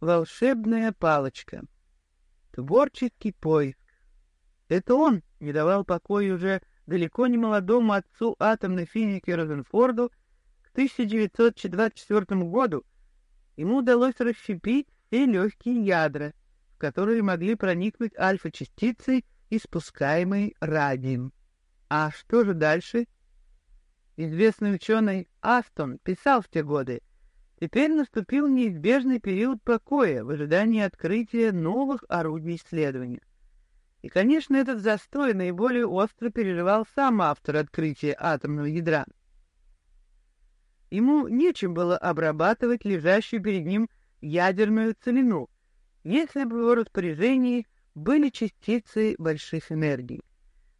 волшебная палочка. Творческий поиск. Это он не давал покоя уже далеко не молодому отцу атомной физики Розенфорду к 1924 году. Ему удалось расщепить все легкие ядра, в которые могли проникнуть альфа-частицы, испускаемые радием. А что же дальше? Известный ученый Астон писал в те годы, Теперь наступил неизбежный период покоя в ожидании открытия новых орудий исследования. И, конечно, этот застой наиболее остро переживал сам автор открытия атомного ядра. Ему нечем было обрабатывать лежащую перед ним ядерную целину, если бы в его распоряжении были частицы больших энергий.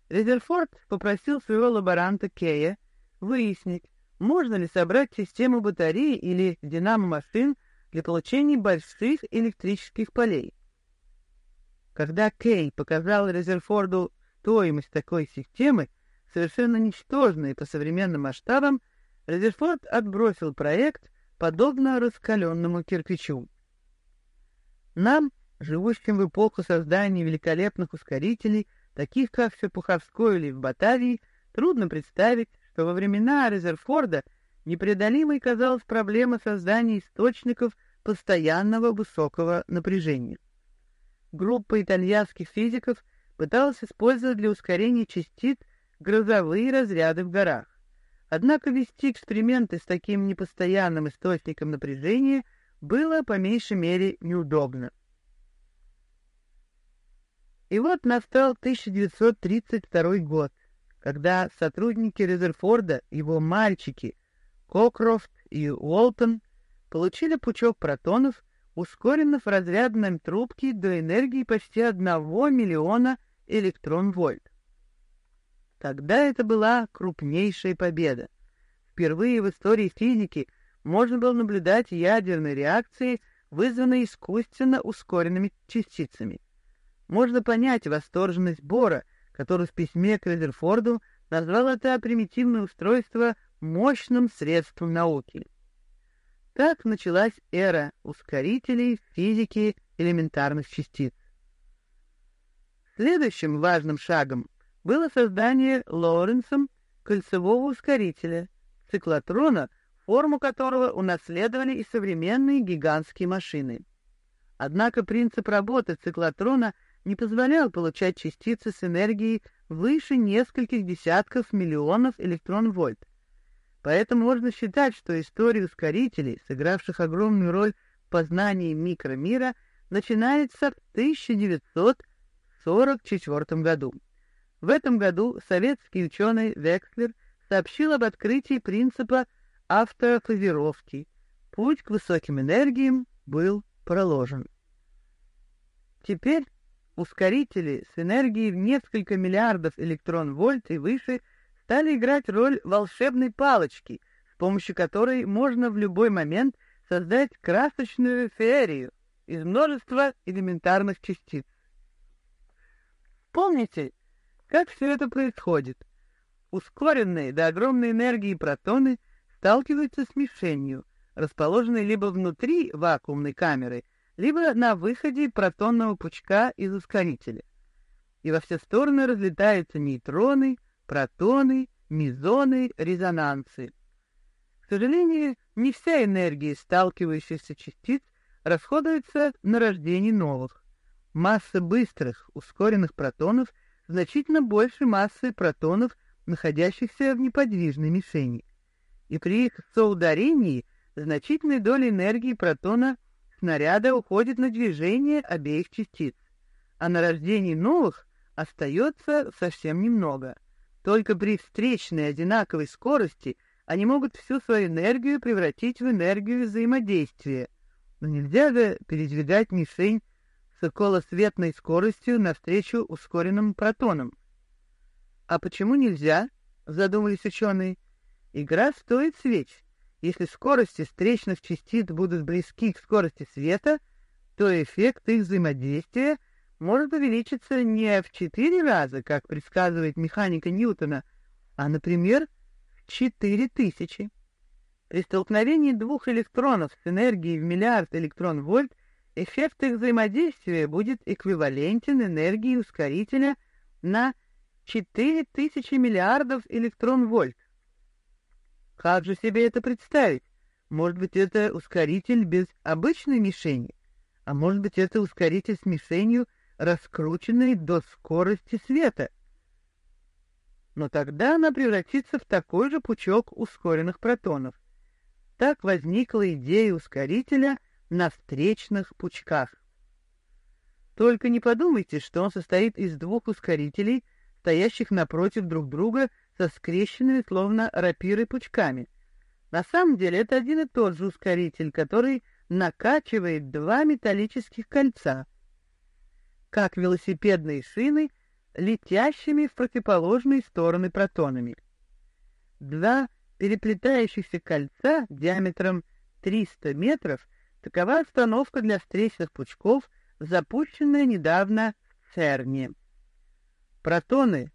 Резерфорд попросил своего лаборанта Кея выяснить, можно ли собрать систему батареи или динамо-машин для получения больших электрических полей. Когда Кей показал Резерфорду стоимость такой системы, совершенно ничтожной по современным масштабам, Резерфорд отбросил проект, подобно раскаленному кирпичу. Нам, живущим в эпоху создания великолепных ускорителей, таких как в Серпуховской или в Батавии, трудно представить, что во времена Резерфорда непреодолимой казалась проблема создания источников постоянного высокого напряжения. Группа итальянских физиков пыталась использовать для ускорения частиц грозовые разряды в горах. Однако вести эксперименты с таким непостоянным источником напряжения было по меньшей мере неудобно. И вот настал 1932 год когда сотрудники Резерфорда, его мальчики Кокрофт и Уолтон получили пучок протонов, ускоренных в разрядной трубке до энергии почти одного миллиона электрон-вольт. Тогда это была крупнейшая победа. Впервые в истории физики можно было наблюдать ядерные реакции, вызванные искусственно ускоренными частицами. Можно понять восторженность Бора — который в письме к Резерфорду назвал это примитивное устройство мощным средством науки. Так началась эра ускорителей физики элементарных частиц. Следующим важным шагом было создание Лоренсом кольцевого ускорителя, циклотрона, форму которого унаследовали и современные гигантские машины. Однако принцип работы циклотрона — не позволял получать частицы с энергией выше нескольких десятков миллионов электрон-вольт. Поэтому можно считать, что история ускорителей, сыгравших огромную роль в познании микромира, начинается в 1944 году. В этом году советский ученый Векслер сообщил об открытии принципа автофазировки. Путь к высоким энергиям был проложен. Теперь ускорители с энергией в несколько миллиардов электрон-вольт и выше стали играть роль волшебной палочки, с помощью которой можно в любой момент создать красочную феерию из множества элементарных частиц. Помните, как все это происходит? Ускоренные до огромной энергии протоны сталкиваются с мишенью, расположенной либо внутри вакуумной камеры, либо на выходе протонного пучка из ускорителя. И во все стороны разлетаются нейтроны, протоны, мезоны, резонансы. К сожалению, не вся энергия сталкивающихся частиц расходуется на рождение новых. Масса быстрых, ускоренных протонов значительно больше массы протонов, находящихся в неподвижной мишени. И при их соударении значительная доля энергии протона – снаряда уходит на движение обеих частиц, а на рождение новых остается совсем немного. Только при встречной одинаковой скорости они могут всю свою энергию превратить в энергию взаимодействия. Но нельзя же передвигать мишень с околосветной скоростью навстречу ускоренным протонам. А почему нельзя? Задумались ученые. Игра стоит свеч. Если скорости встречных частиц будут близки к скорости света, то эффект их взаимодействия может увеличиться не в четыре раза, как предсказывает механика Ньютона, а, например, в четыре тысячи. При столкновении двух электронов с энергией в миллиард электрон-вольт эффект их взаимодействия будет эквивалентен энергии ускорителя на 4000 миллиардов электрон-вольт. Как же себе это представить? Может быть, это ускоритель без обычной мишени? А может быть, это ускоритель с мишенью, раскрученной до скорости света? Но тогда она превратится в такой же пучок ускоренных протонов. Так возникла идея ускорителя на встречных пучках. Только не подумайте, что он состоит из двух ускорителей, стоящих напротив друг друга со скрещенными, словно рапиры, пучками. На самом деле это один и тот же ускоритель, который накачивает два металлических кольца, как велосипедные шины, летящими в противоположные стороны протонами. Два переплетающихся кольца диаметром 300 метров — такова установка для встречных пучков, запущенная недавно в ЦЕРНе. Протоны,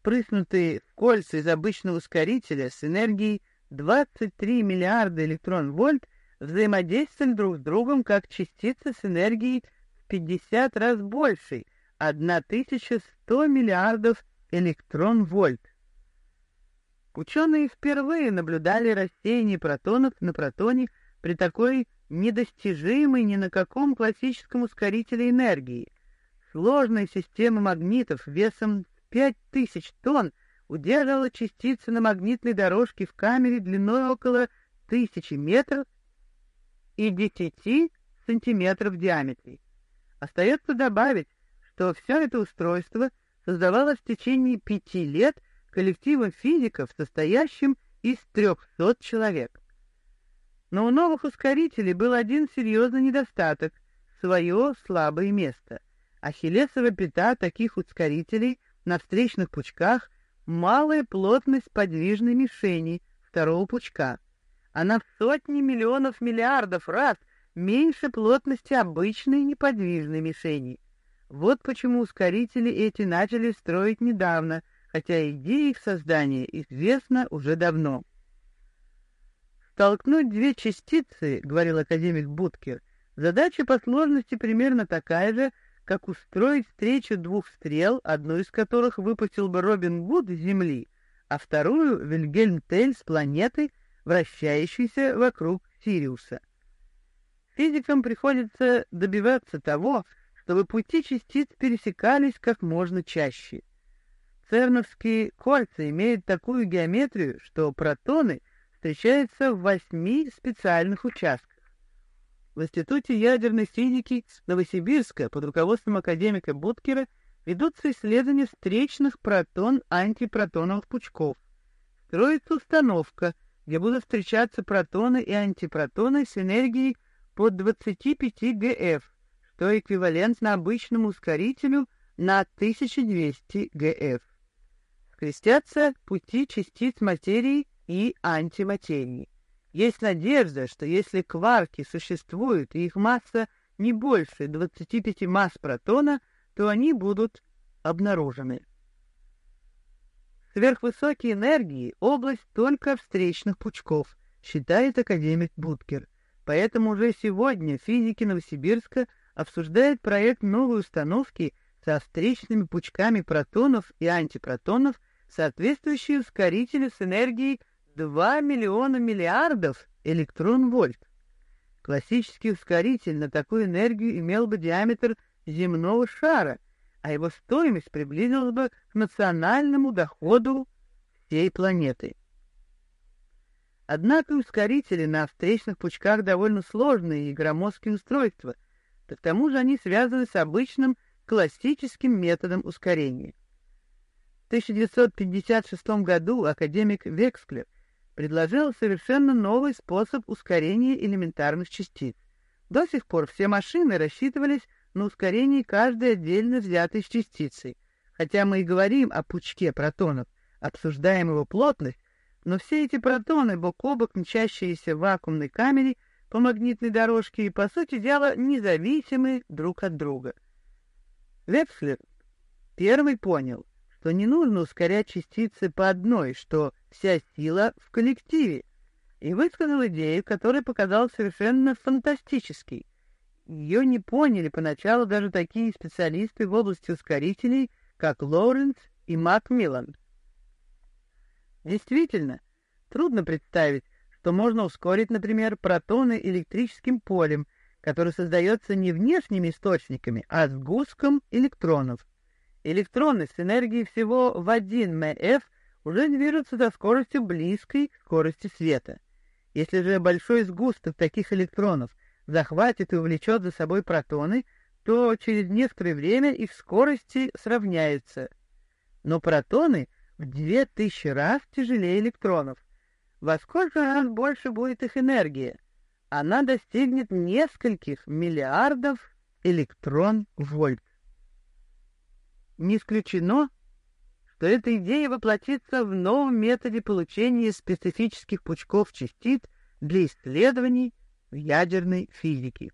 впрыснутые в кольца из обычного ускорителя с энергией 23 миллиарда электрон-вольт, взаимодействовали друг с другом как частицы с энергией в 50 раз большей, 1100 миллиардов электрон-вольт. Ученые впервые наблюдали рассеяние протонов на протоне при такой недостижимой ни на каком классическом ускорителе энергии. Сложная система магнитов весом 5000 тонн удерживала частицы на магнитной дорожке в камере длиной около 1000 метров и 10 сантиметров в диаметре. Остается добавить, что все это устройство создавалось в течение пяти лет коллективом физиков, состоящим из 300 человек. Но у новых ускорителей был один серьезный недостаток — свое слабое место. Ахиллесова пята таких ускорителей на встречных пучках — малая плотность подвижной мишени второго пучка. Она в сотни миллионов миллиардов раз меньше плотности обычной неподвижной мишени. Вот почему ускорители эти начали строить недавно — хотя идея их создания известна уже давно. Столкнуть две частицы, говорил академик Буткер, задача по сложности примерно такая же, как устроить встречу двух стрел, одну из которых выпустил бы Робин Гуд с Земли, а вторую — Вильгельм Тель с планеты, вращающейся вокруг Сириуса. Физикам приходится добиваться того, чтобы пути частиц пересекались как можно чаще. Церновские кольца имеют такую геометрию, что протоны встречаются в восьми специальных участках. В Институте ядерной физики Новосибирска под руководством академика Буткера ведутся исследования встречных протон-антипротоновых пучков. Строится установка, где будут встречаться протоны и антипротоны с энергией под 25 ГФ, что эквивалентно обычному ускорителю на 1200 ГФ скрестятся пути частиц материи и антиматерии. Есть надежда, что если кварки существуют и их масса не больше 25 масс протона, то они будут обнаружены. Сверхвысокие энергии — область только встречных пучков, считает академик Буткер. Поэтому уже сегодня физики Новосибирска обсуждают проект новой установки со встречными пучками протонов и антипротонов соответствующие ускорители с энергией 2 миллиона миллиардов электрон-вольт. Классический ускоритель на такую энергию имел бы диаметр земного шара, а его стоимость приблизилась бы к национальному доходу всей планеты. Однако ускорители на встречных пучках довольно сложные и громоздкие устройства, да к тому же они связаны с обычным классическим методом ускорения. 1956 году академик Вексклер предложил совершенно новый способ ускорения элементарных частиц. До сих пор все машины рассчитывались на ускорение каждой отдельно взятой частицы. Хотя мы и говорим о пучке протонов, обсуждаем его плотность, но все эти протоны бок о бок мчащиеся в вакуумной камере по магнитной дорожке и, по сути дела, независимы друг от друга. Вепслер первый понял, что не нужно ускорять частицы по одной, что вся сила в коллективе, и высказал идею, которая показалась совершенно фантастической. Ее не поняли поначалу даже такие специалисты в области ускорителей, как Лоуренс и Макмиллан. Действительно, трудно представить, что можно ускорить, например, протоны электрическим полем, которое создается не внешними источниками, а сгустком электронов. Электроны с энергией всего в 1 МФ уже движутся со скоростью близкой к скорости света. Если же большой сгусток таких электронов захватит и увлечет за собой протоны, то через некоторое время их скорости сравняются. Но протоны в 2000 раз тяжелее электронов. Во сколько раз больше будет их энергия? Она достигнет нескольких миллиардов электрон-вольт. Не исключено, что эта идея воплотится в новом методе получения специфических пучков частиц для исследований в ядерной физике.